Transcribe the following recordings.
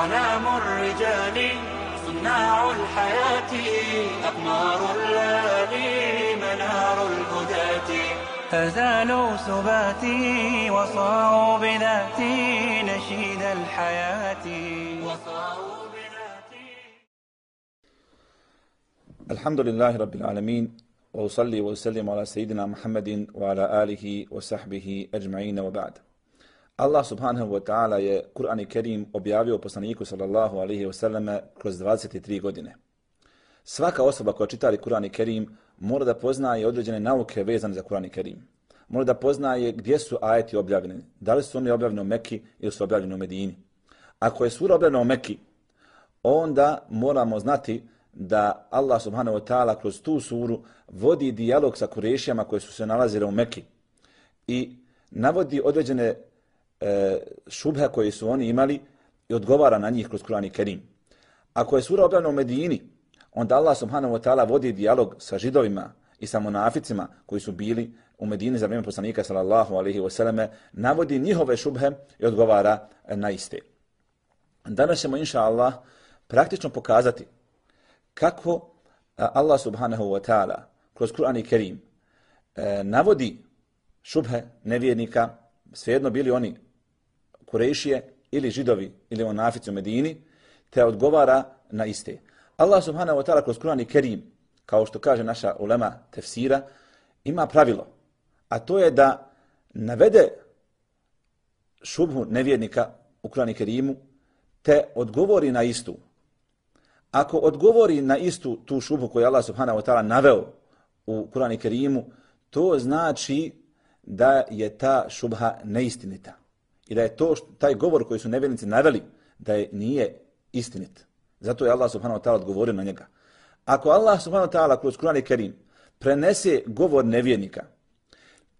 أعلام الرجال صناع الحياة أقمار الليالي منار الهداة. فزالوا سباتي وصاروا بذاتي نشيد الحياة. وصاروا بذاتي. الحمد لله رب العالمين وأصلي وأسلم على سيدنا محمد وعلى آله وصحبه أجمعين وبعد. Allah subhanahu wa ta'ala je Kur'an i Kerim objavio poslaniku sallallahu alaihi wa sallam kroz 23 godine. Svaka osoba koja čitali Kur'an i Kerim mora da poznaje određene nauke vezane za Kur'an i Kerim. Mora da poznaje gdje su ajeti objavljeni. Da li su oni objavljeni u Mekki ili su objavljeni u Medini. Ako je sura objavljena u Mekki, onda moramo znati da Allah subhanahu wa ta'ala kroz tu suru vodi dijalog sa kurešijama koje su se nalazile u Mekki i navodi određene e, šubha koje su oni imali i odgovara na njih kroz Kur'an i Kerim. Ako je sura objavljena u Medini, onda Allah subhanahu wa ta'ala vodi dijalog sa židovima i sa monaficima koji su bili u Medini za vrijeme poslanika sallallahu alaihi wasallam, navodi njihove šubhe i odgovara e, na iste. Danas ćemo, inša Allah, praktično pokazati kako e, Allah subhanahu wa ta'ala kroz Kur'an i Kerim e, navodi šubhe nevjernika, svejedno bili oni Kurešije ili židovi ili monafici u Medini, te odgovara na iste. Allah subhanahu wa ta'ala kroz Kur'an i Kerim, kao što kaže naša ulema tefsira, ima pravilo, a to je da navede šubhu nevjernika u Kur'an i Kerimu, te odgovori na istu. Ako odgovori na istu tu šubhu koju Allah subhanahu wa ta'ala naveo u Kur'an i Kerimu, to znači da je ta šubha neistinita i da je to taj govor koji su nevjernici naveli da je nije istinit. Zato je Allah subhanahu wa ta'ala odgovorio na njega. Ako Allah subhanahu wa ta'ala kroz Kur'an i Kerim prenese govor nevjernika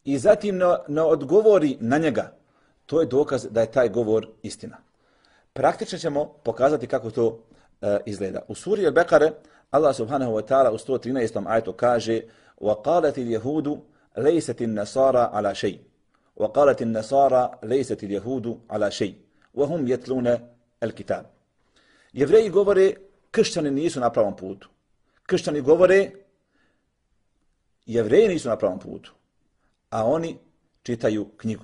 i zatim ne, ne odgovori na njega, to je dokaz da je taj govor istina. Praktično ćemo pokazati kako to uh, izgleda. U suri Al-Bekare Allah subhanahu wa ta'ala u 113. ajtu kaže وَقَالَتِ الْيَهُودُ لَيْسَتِ النَّصَارَ عَلَى شَيْءٍ وقالت النصارى ليست اليهود على شيء وهم يتلون الكتاب Jevreji govore kršćani nisu na pravom putu. Kršćani govore jevreji nisu na pravom putu, a oni čitaju knjigu.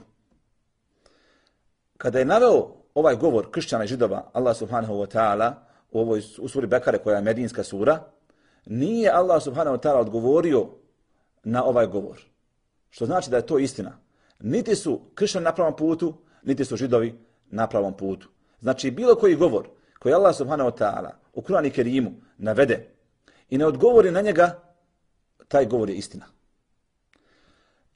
Kada je naveo ovaj govor kršćana i židova, Allah subhanahu wa ta'ala, u ovoj u suri Bekare koja je medinska sura, nije Allah subhanahu wa ta'ala odgovorio na ovaj govor. Što znači da je to istina niti su kršćani na pravom putu, niti su židovi na pravom putu. Znači, bilo koji govor koji Allah subhanahu wa ta'ala u Kur'an i Kerimu navede i ne odgovori na njega, taj govor je istina.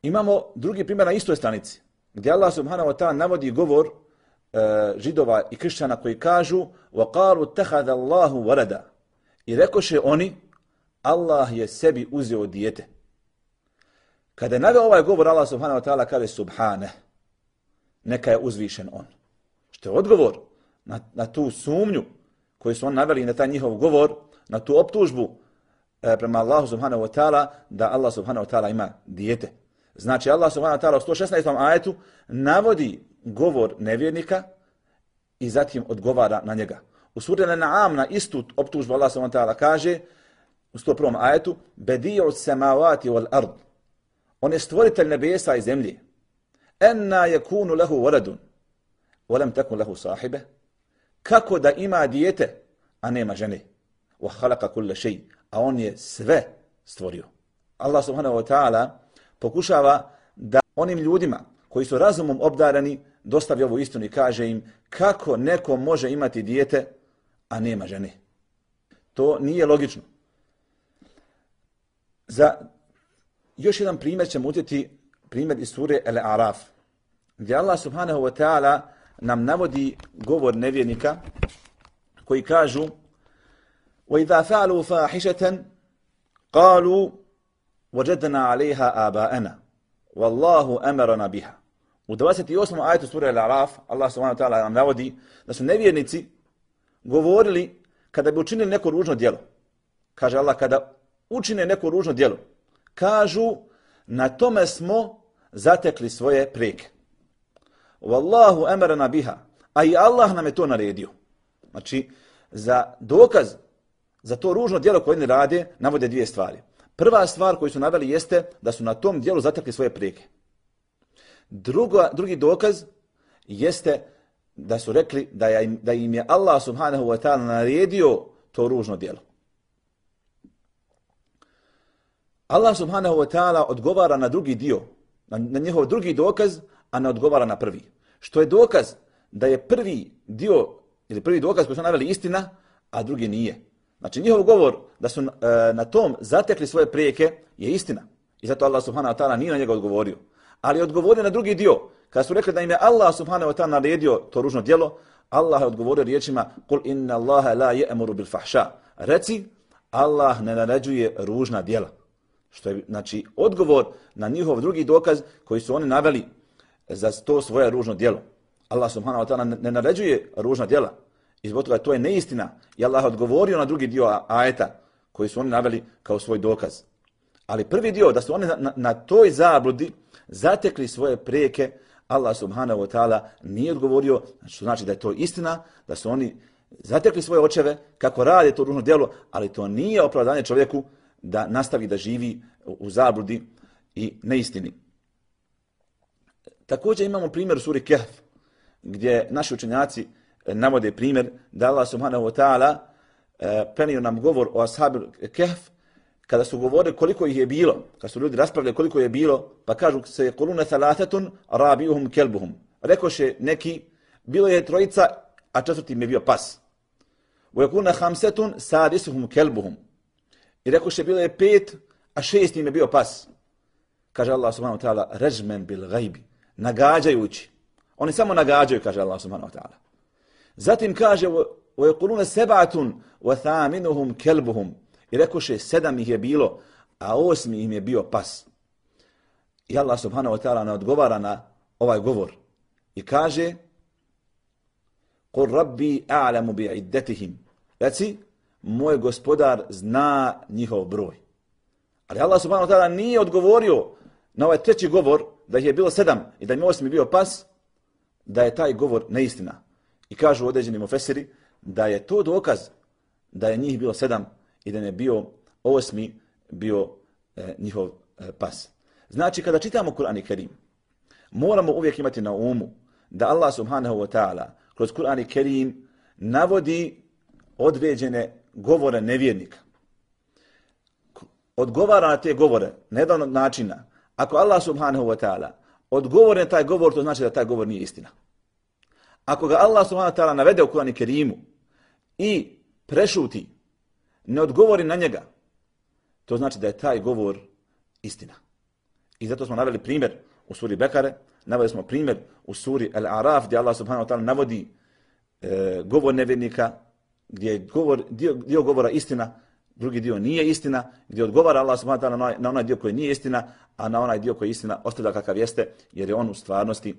Imamo drugi primjer na istoj stranici, gdje Allah subhanahu wa ta'ala navodi govor e, židova i kršćana koji kažu وَقَارُ تَحَدَ اللَّهُ وَرَدَ I rekoše oni, Allah je sebi uzeo dijete. Kada je naveo ovaj govor Allah subhanahu wa ta'ala kaže subhane, neka je uzvišen on. Što je odgovor na, na tu sumnju koju su on naveli na taj njihov govor, na tu optužbu e, prema Allahu subhanahu wa ta'ala da Allah subhanahu wa ta'ala ima dijete. Znači Allah subhanahu wa ta'ala u 116. ajetu navodi govor nevjernika i zatim odgovara na njega. U suri Al-Na'am na istu optužbu Allah subhanahu wa ta'ala kaže u 101. ajetu bedi'u samavati wal ard On je stvoritelj nebesa i zemlje. Enna je kunu lehu voladun. Volem tekun lehu sahibe. Kako da ima dijete, a nema žene. Wa halaka kulle šej. A on je sve stvorio. Allah subhanahu wa ta'ala pokušava da onim ljudima koji su razumom obdarani dostavi ovu istinu i kaže im kako neko može imati dijete, a nema žene. To nije logično. Za Još jedan primjer ćemo utjeti, primjer iz sure El Araf, gdje Allah subhanahu wa ta'ala nam navodi govor nevjernika koji kažu وَإِذَا فَعَلُوا فَاحِشَةً قَالُوا وَجَدْنَا عَلَيْهَا آبَاءَنَا وَاللَّهُ أَمَرَنَا بِهَا U 28. ajetu sura El Araf, Allah subhanahu wa ta'ala nam navodi da su nevjernici govorili kada bi učinili neko ružno djelo. Kaže Allah, kada učine neko ružno djelo, kažu na tome smo zatekli svoje preke. Wallahu amarna biha. A i Allah nam je to naredio. Znači, za dokaz za to ružno djelo koje oni rade, navode dvije stvari. Prva stvar koju su naveli jeste da su na tom djelu zatekli svoje preke. Drugo, drugi dokaz jeste da su rekli da, je, da im je Allah subhanahu wa ta'ala naredio to ružno djelo. Allah subhanahu wa ta'ala odgovara na drugi dio, na, na njihov drugi dokaz, a ne odgovara na prvi. Što je dokaz da je prvi dio, ili prvi dokaz koji su naveli istina, a drugi nije. Znači njihov govor da su e, na tom zatekli svoje prijeke je istina. I zato Allah subhanahu wa ta'ala nije na njega odgovorio. Ali je odgovorio na drugi dio. Kada su rekli da im je Allah subhanahu wa ta'ala naredio to ružno djelo, Allah je odgovorio riječima Kul inna Allaha la je'muru bil fahša. Reci, Allah ne naređuje ružna djela. Što je, znači, odgovor na njihov drugi dokaz koji su oni naveli za to svoje ružno djelo. Allah subhanahu wa ta'ala ne naređuje ružna djela. I zbog toga to je neistina. I Allah odgovorio na drugi dio ajeta koji su oni naveli kao svoj dokaz. Ali prvi dio, da su oni na, na, na toj zabludi zatekli svoje preke, Allah subhanahu wa ta'ala nije odgovorio, znači, što znači da je to istina, da su oni zatekli svoje očeve kako rade to ružno djelo, ali to nije opravdanje čovjeku da nastavi da živi u zabludi i neistini. Također imamo primjer u suri Kehf, gdje naši učenjaci eh, navode primjer da Allah subhanahu wa ta'ala eh, prenio nam govor o ashabi Kehf, kada su govorili koliko ih je bilo, kada su ljudi raspravljali koliko je bilo, pa kažu se je kolune thalathatun rabiuhum kelbuhum. Rekoše neki, bilo je trojica, a četvrti im je bio pas. Wa jekulune hamsetun sadisuhum kelbuhum. I rekoše bilo je pet, a šest im je bio pas. Kaže Allah subhanahu wa ta'ala, režmen bil gajbi, nagađajući. Oni samo nagađaju, kaže Allah subhanahu wa ta'ala. Zatim kaže, u jekulune sebatun, wa thaminuhum kelbuhum. I rekoše, sedam ih je bilo, a osmi im je bio pas. I Allah subhanahu wa ta'ala ne odgovara na ovaj govor. I kaže, Qur rabbi a'lamu bi iddetihim. Reci, moj gospodar zna njihov broj. Ali Allah subhanahu wa ta'ala nije odgovorio na ovaj treći govor da ih je bilo sedam i da im osmi bio pas, da je taj govor neistina. I kažu određeni mufesiri da je to dokaz da je njih bilo sedam i da je bio osmi bio e, njihov e, pas. Znači, kada čitamo Kur'an i Kerim, moramo uvijek imati na umu da Allah subhanahu wa ta'ala kroz Kur'an i Kerim navodi određene govore nevjernika. Odgovara na te govore, na jedan od načina. Ako Allah subhanahu wa ta'ala odgovore na taj govor, to znači da taj govor nije istina. Ako ga Allah subhanahu wa ta'ala navede u Kur'an i Kerimu i prešuti, ne odgovori na njega, to znači da je taj govor istina. I zato smo naveli primjer u suri Bekare, naveli smo primjer u suri Al-Araf gdje Allah subhanahu wa ta'ala navodi e, govor nevjernika, gdje je govor, dio, dio govora istina, drugi dio nije istina, gdje odgovara Allah subhanahu wa ta'ala na, onaj, na onaj dio koji nije istina, a na onaj dio koji je istina ostavlja kakav jeste, jer je on u stvarnosti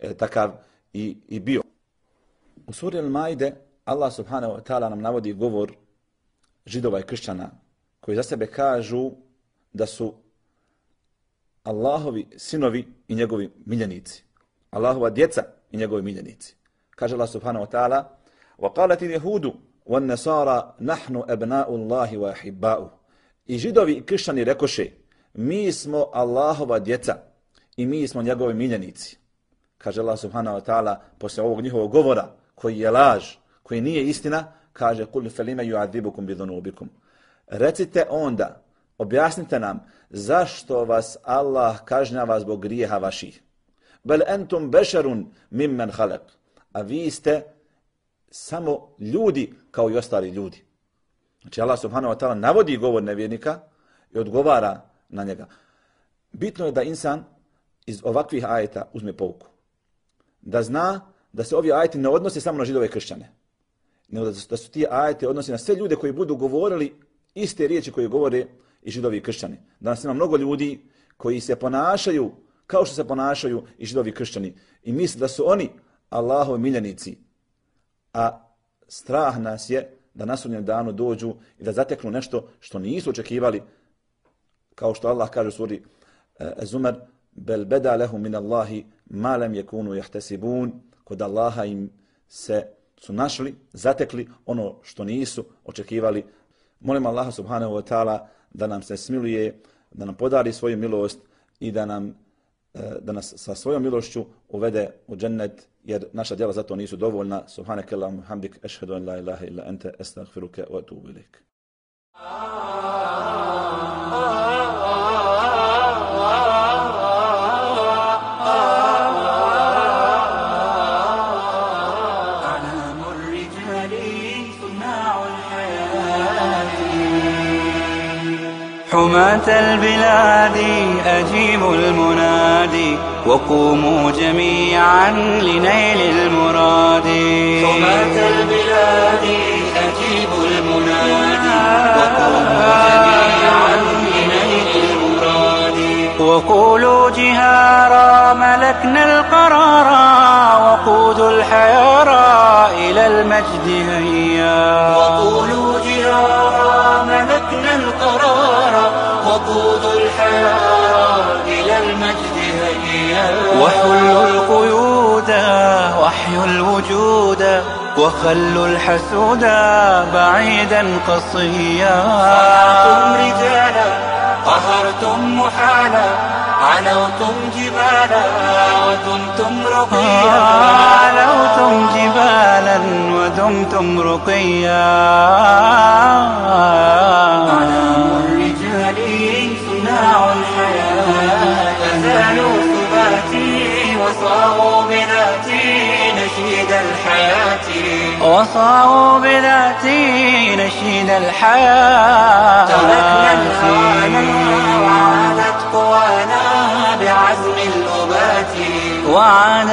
e, takav i, i bio. U suri Al-Maide Allah subhanahu wa ta'ala nam navodi govor židova i kršćana koji za sebe kažu da su Allahovi sinovi i njegovi miljenici. Allahova djeca i njegovi miljenici. Kaže Allah subhanahu wa ta'ala وَقَالَتِ الْيَهُودُ وَالنَّسَارَ نَحْنُ أَبْنَاءُ اللَّهِ وَحِبَّاءُ I židovi i kršćani rekoše mi smo Allahova djeca i mi smo njegovi miljenici. Kaže Allah subhanahu wa ta'ala posle ovog njihovog govora koji je laž, koji nije istina, kaže قُلْ فَلِمَ يُعَذِّبُكُمْ بِذُنُوبِكُمْ Recite onda, objasnite nam zašto vas Allah kažnjava zbog grijeha vaših. Bel entum bešarun mimmen halak. A vi ste samo ljudi kao i ostali ljudi. Znači Allah subhanahu wa ta'ala navodi govor nevjernika i odgovara na njega. Bitno je da insan iz ovakvih ajeta uzme pouku. Da zna da se ovi ajeti ne odnose samo na židove kršćane. Nego da su ti ajeti odnosi na sve ljude koji budu govorili iste riječi koje govore i židovi i kršćani. Danas ima mnogo ljudi koji se ponašaju kao što se ponašaju i židovi kršćani. I misle da su oni Allahovi miljenici. A strah nas je da na sudnjem danu dođu i da zateknu nešto što nisu očekivali. Kao što Allah kaže u suri e, Zumer, bel beda lehu min Allahi malem je kunu jahtesibun, kod Allaha im se su našli, zatekli ono što nisu očekivali. Molim Allah subhanahu wa ta'ala da nam se smiluje, da nam podari svoju milost i da nam E, da nas sa svojom milošću uvede u džennet, jer naša djela zato nisu dovoljna. Subhanak hamdik, ešhedu an la ilaha illa ente, estagfiruke, wa atubu ilik. حماة البلاد أجيبوا المنادي وقوموا جميعا لنيل المراد. حماة البلاد أجيبوا المنادي وقوموا جميعا لنيل المراد. وقولوا جهارا ملكنا القرارا وقود الحيارى إلى المجد هيا. وقولوا وقود الحيارى إلى المجد هيا وحلوا القيود وحيوا الوجود وخلوا الحسود بعيدا قصيا. صنعتم رجالا قهرتم محالا علوتم جبالا ودمتم رقيا. علوتم جبالا ودمتم رقيا. وصاروا بذاتي نشيد الحياة. تركنا الهوانا وعادت قوانا بعزم الأبات. وعاد